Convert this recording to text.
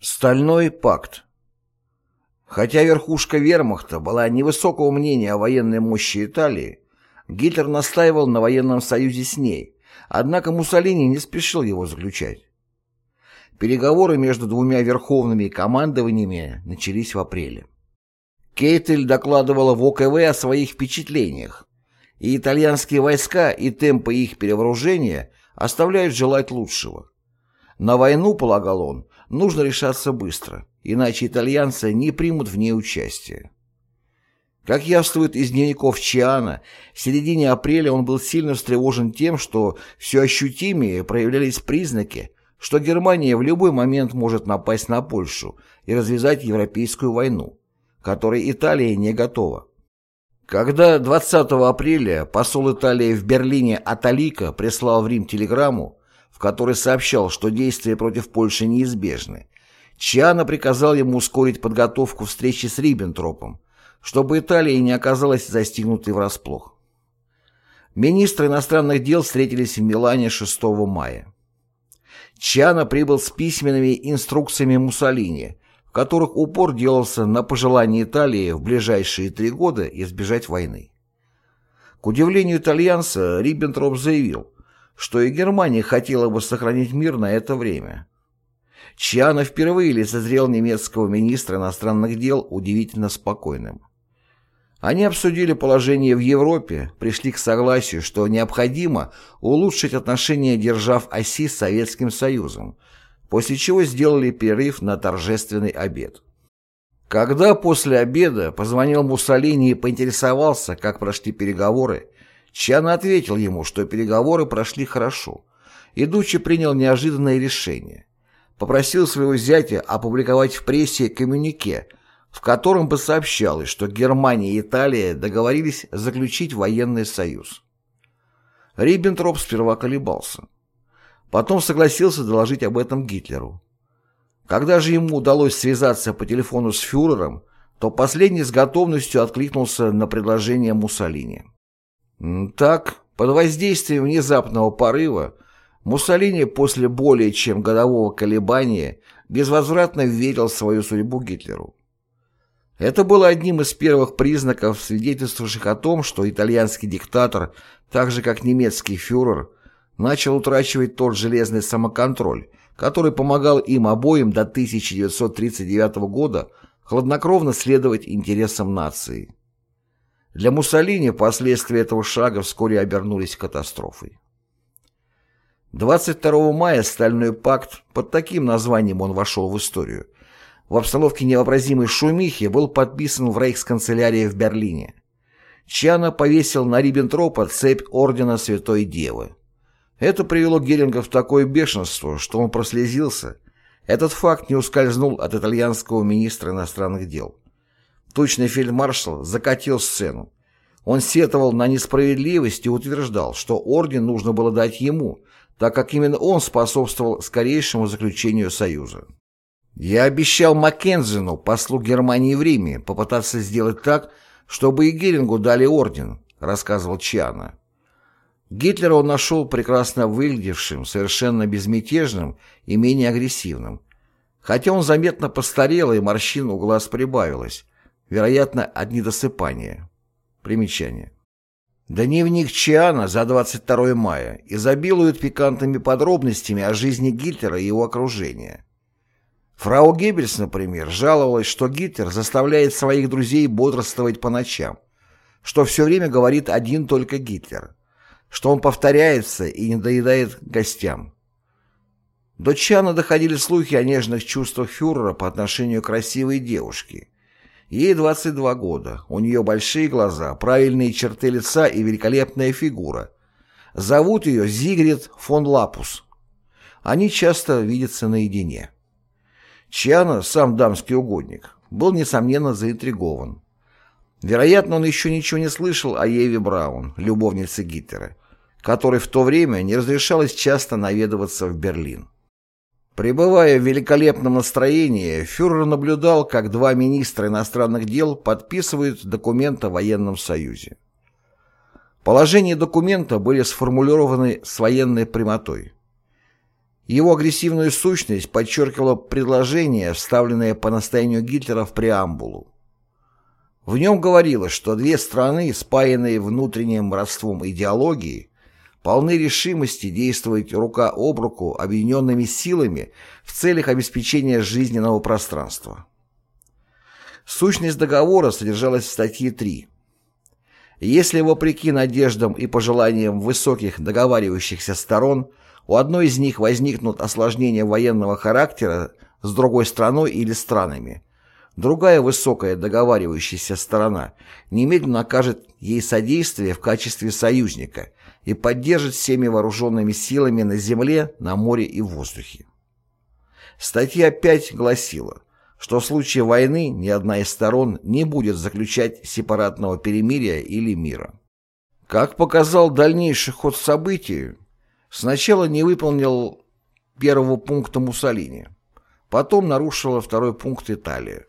Стальной пакт Хотя верхушка вермахта была невысокого мнения о военной мощи Италии, Гитлер настаивал на военном союзе с ней, однако Муссолини не спешил его заключать. Переговоры между двумя верховными командованиями начались в апреле. Кейтель докладывала в ОКВ о своих впечатлениях, и итальянские войска и темпы их перевооружения оставляют желать лучшего. На войну, полагал он, нужно решаться быстро, иначе итальянцы не примут в ней участие. Как явствует из дневников Чиана, в середине апреля он был сильно встревожен тем, что все ощутимее проявлялись признаки, что Германия в любой момент может напасть на Польшу и развязать европейскую войну, которой Италия не готова. Когда 20 апреля посол Италии в Берлине Аталика прислал в Рим телеграмму, в которой сообщал, что действия против Польши неизбежны, Чиано приказал ему ускорить подготовку встречи с Риббентропом, чтобы Италия не оказалась застигнутой врасплох. Министры иностранных дел встретились в Милане 6 мая. Чиано прибыл с письменными инструкциями Муссолини, в которых упор делался на пожелание Италии в ближайшие три года избежать войны. К удивлению итальянца, Риббентроп заявил, что и Германия хотела бы сохранить мир на это время. Чиано впервые лицезрел немецкого министра иностранных дел удивительно спокойным. Они обсудили положение в Европе, пришли к согласию, что необходимо улучшить отношения держав оси с Советским Союзом, после чего сделали перерыв на торжественный обед. Когда после обеда позвонил Муссолини и поинтересовался, как прошли переговоры, Чан ответил ему, что переговоры прошли хорошо, и принял неожиданное решение. Попросил своего зятя опубликовать в прессе коммюнике, в котором бы сообщалось, что Германия и Италия договорились заключить военный союз. Риббентроп сперва колебался. Потом согласился доложить об этом Гитлеру. Когда же ему удалось связаться по телефону с фюрером, то последний с готовностью откликнулся на предложение Муссолини. Так, под воздействием внезапного порыва, Муссолини после более чем годового колебания безвозвратно верил в свою судьбу Гитлеру. Это было одним из первых признаков, свидетельствовавших о том, что итальянский диктатор, так же как немецкий фюрер, начал утрачивать тот железный самоконтроль, который помогал им обоим до 1939 года хладнокровно следовать интересам нации. Для Муссолини последствия этого шага вскоре обернулись катастрофой. 22 мая Стальной пакт, под таким названием он вошел в историю, в обстановке невообразимой шумихи был подписан в рейхсканцелярии в Берлине. Чана повесил на Риббентропа цепь ордена Святой Девы. Это привело Геринга в такое бешенство, что он прослезился. Этот факт не ускользнул от итальянского министра иностранных дел. Тучный фельдмаршал закатил сцену. Он сетовал на несправедливость и утверждал, что орден нужно было дать ему, так как именно он способствовал скорейшему заключению союза. «Я обещал Маккензену, послу Германии в Риме, попытаться сделать так, чтобы и Герингу дали орден», рассказывал Чиана. Гитлера он нашел прекрасно выглядевшим, совершенно безмятежным и менее агрессивным. Хотя он заметно постарел, и морщин у глаз прибавилось, вероятно, от недосыпания. Примечание. Дневник Чиана за 22 мая изобилует пикантными подробностями о жизни Гитлера и его окружения. Фрау Геббельс, например, жаловалась, что Гитлер заставляет своих друзей бодрствовать по ночам, что все время говорит один только Гитлер, что он повторяется и не доедает гостям. До Чана доходили слухи о нежных чувствах фюрера по отношению к красивой девушке, Ей 22 года, у нее большие глаза, правильные черты лица и великолепная фигура. Зовут ее Зигрид фон Лапус. Они часто видятся наедине. Чиано, сам дамский угодник, был, несомненно, заинтригован. Вероятно, он еще ничего не слышал о Еве Браун, любовнице Гитлера, которой в то время не разрешалось часто наведываться в Берлин. Пребывая в великолепном настроении, фюрер наблюдал, как два министра иностранных дел подписывают документ о военном союзе. Положения документа были сформулированы с военной прямотой. Его агрессивную сущность подчеркивало предложение, вставленное по настоянию Гитлера в преамбулу. В нем говорилось, что две страны, спаянные внутренним родством идеологии, полны решимости действовать рука об руку объединенными силами в целях обеспечения жизненного пространства. Сущность договора содержалась в статье 3. Если, вопреки надеждам и пожеланиям высоких договаривающихся сторон, у одной из них возникнут осложнения военного характера с другой страной или странами, другая высокая договаривающаяся сторона немедленно окажет ей содействие в качестве союзника и поддержит всеми вооруженными силами на земле, на море и в воздухе. Статья 5 гласила, что в случае войны ни одна из сторон не будет заключать сепаратного перемирия или мира. Как показал дальнейший ход событий, Сначала не выполнил первого пункта Муссолини, потом нарушила второй пункт Италия.